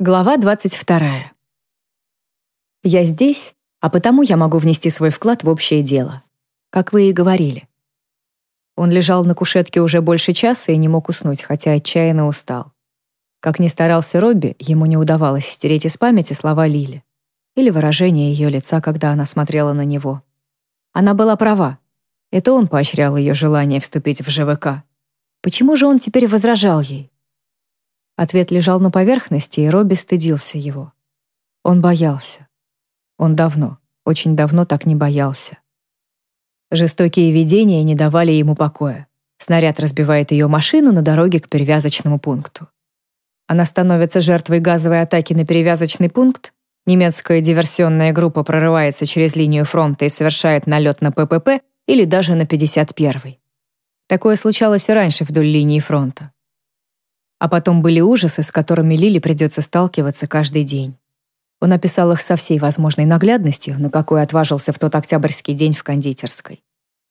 Глава 22. Я здесь, а потому я могу внести свой вклад в общее дело. Как вы и говорили. Он лежал на кушетке уже больше часа и не мог уснуть, хотя отчаянно устал. Как ни старался Робби, ему не удавалось стереть из памяти слова Лили или выражение ее лица, когда она смотрела на него. Она была права. Это он поощрял ее желание вступить в ЖВК. Почему же он теперь возражал ей? Ответ лежал на поверхности, и Робби стыдился его. Он боялся. Он давно, очень давно так не боялся. Жестокие видения не давали ему покоя. Снаряд разбивает ее машину на дороге к перевязочному пункту. Она становится жертвой газовой атаки на перевязочный пункт, немецкая диверсионная группа прорывается через линию фронта и совершает налет на ППП или даже на 51-й. Такое случалось и раньше вдоль линии фронта. А потом были ужасы, с которыми Лили придется сталкиваться каждый день. Он описал их со всей возможной наглядностью, на какой отважился в тот октябрьский день в кондитерской.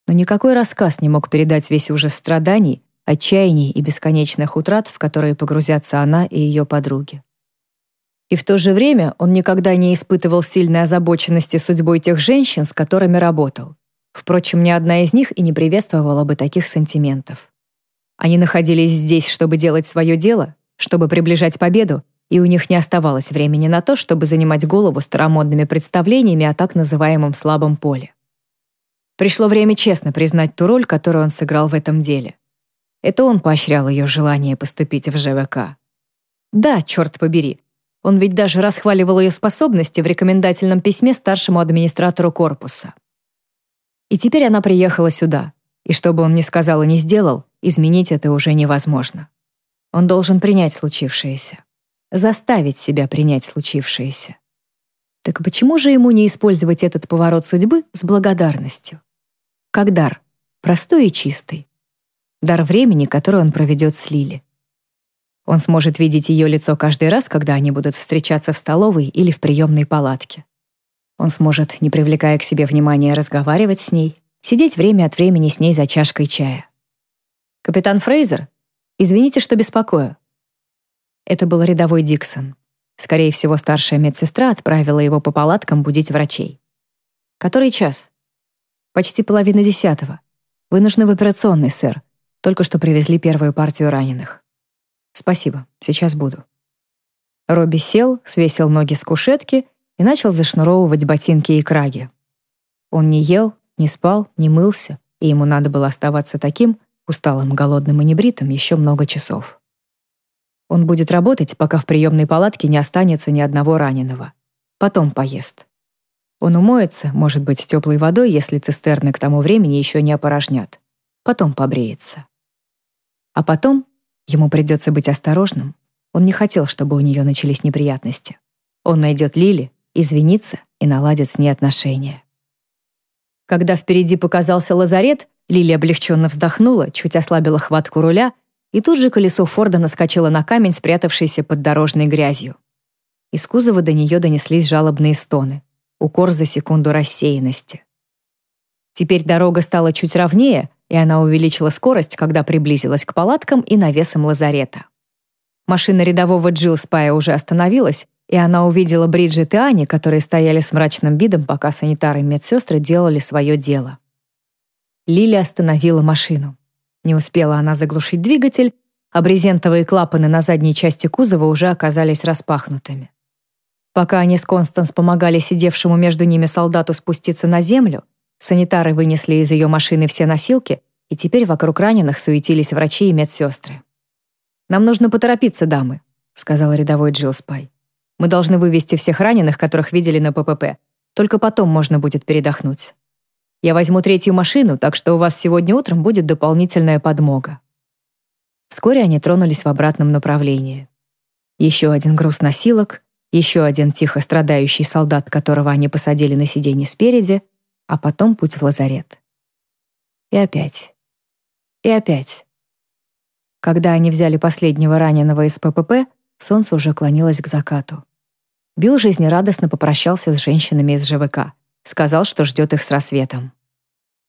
Но никакой рассказ не мог передать весь ужас страданий, отчаяний и бесконечных утрат, в которые погрузятся она и ее подруги. И в то же время он никогда не испытывал сильной озабоченности судьбой тех женщин, с которыми работал. Впрочем, ни одна из них и не приветствовала бы таких сантиментов. Они находились здесь, чтобы делать свое дело, чтобы приближать победу, и у них не оставалось времени на то, чтобы занимать голову старомодными представлениями о так называемом слабом поле. Пришло время честно признать ту роль, которую он сыграл в этом деле. Это он поощрял ее желание поступить в ЖВК. Да, черт побери, он ведь даже расхваливал ее способности в рекомендательном письме старшему администратору корпуса. И теперь она приехала сюда, и что бы он ни сказал и ни сделал, изменить это уже невозможно. Он должен принять случившееся. Заставить себя принять случившееся. Так почему же ему не использовать этот поворот судьбы с благодарностью? Как дар, простой и чистый. Дар времени, который он проведет с Лили. Он сможет видеть ее лицо каждый раз, когда они будут встречаться в столовой или в приемной палатке. Он сможет, не привлекая к себе внимания, разговаривать с ней, сидеть время от времени с ней за чашкой чая. «Капитан Фрейзер, извините, что беспокою». Это был рядовой Диксон. Скорее всего, старшая медсестра отправила его по палаткам будить врачей. «Который час?» «Почти половина десятого. Вы нужны в операционной, сэр. Только что привезли первую партию раненых». «Спасибо, сейчас буду». Робби сел, свесил ноги с кушетки и начал зашнуровывать ботинки и краги. Он не ел, не спал, не мылся, и ему надо было оставаться таким, усталым, голодным и небритым, еще много часов. Он будет работать, пока в приемной палатке не останется ни одного раненого. Потом поест. Он умоется, может быть, теплой водой, если цистерны к тому времени еще не опорожнят. Потом побреется. А потом ему придется быть осторожным. Он не хотел, чтобы у нее начались неприятности. Он найдет Лили, извинится и наладит с ней отношения. Когда впереди показался лазарет, Лили облегченно вздохнула, чуть ослабила хватку руля, и тут же колесо Форда наскочило на камень, спрятавшийся под дорожной грязью. Из кузова до нее донеслись жалобные стоны. Укор за секунду рассеянности. Теперь дорога стала чуть ровнее, и она увеличила скорость, когда приблизилась к палаткам и навесам лазарета. Машина рядового Джилл Спая уже остановилась, и она увидела Бриджит и Ани, которые стояли с мрачным видом, пока санитары и медсестры делали свое дело. Лили остановила машину. Не успела она заглушить двигатель, а брезентовые клапаны на задней части кузова уже оказались распахнутыми. Пока они с Констанс помогали сидевшему между ними солдату спуститься на землю, санитары вынесли из ее машины все носилки, и теперь вокруг раненых суетились врачи и медсестры. «Нам нужно поторопиться, дамы», — сказал рядовой Джилл Спай. «Мы должны вывести всех раненых, которых видели на ППП. Только потом можно будет передохнуть». Я возьму третью машину, так что у вас сегодня утром будет дополнительная подмога». Вскоре они тронулись в обратном направлении. Еще один груз носилок, еще один тихо страдающий солдат, которого они посадили на сиденье спереди, а потом путь в лазарет. И опять. И опять. Когда они взяли последнего раненого из ППП, солнце уже клонилось к закату. Билл жизнерадостно попрощался с женщинами из ЖВК. Сказал, что ждет их с рассветом.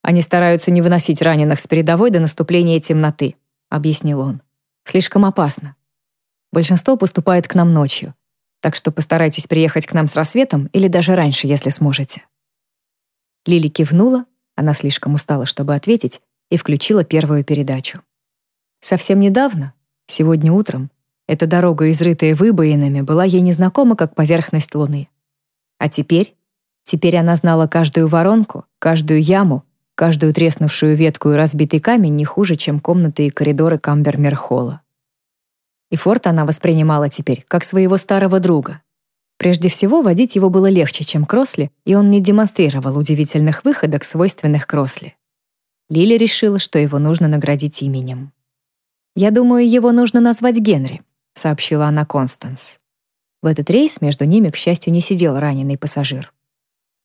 «Они стараются не выносить раненых с передовой до наступления темноты», — объяснил он. «Слишком опасно. Большинство поступает к нам ночью. Так что постарайтесь приехать к нам с рассветом или даже раньше, если сможете». Лили кивнула, она слишком устала, чтобы ответить, и включила первую передачу. Совсем недавно, сегодня утром, эта дорога, изрытая выбоинами, была ей незнакома, как поверхность Луны. А теперь? Теперь она знала каждую воронку, каждую яму, каждую треснувшую ветку и разбитый камень не хуже, чем комнаты и коридоры Камбермерхолла. И форт она воспринимала теперь как своего старого друга. Прежде всего, водить его было легче, чем Кросли, и он не демонстрировал удивительных выходок, свойственных Кросли. Лили решила, что его нужно наградить именем. «Я думаю, его нужно назвать Генри», — сообщила она Констанс. В этот рейс между ними, к счастью, не сидел раненый пассажир.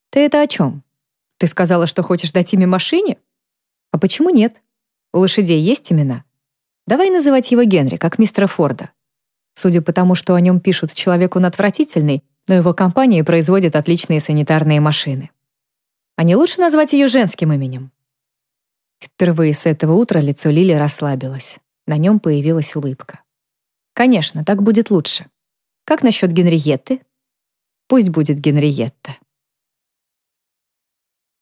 «Ты это о чем? Ты сказала, что хочешь дать имя машине? А почему нет? У лошадей есть имена? Давай называть его Генри, как мистера Форда. Судя по тому, что о нем пишут, человек он отвратительный, но его компания производит отличные санитарные машины. А не лучше назвать ее женским именем? Впервые с этого утра лицо Лили расслабилось. На нем появилась улыбка. Конечно, так будет лучше. Как насчет Генриетты? Пусть будет Генриетта.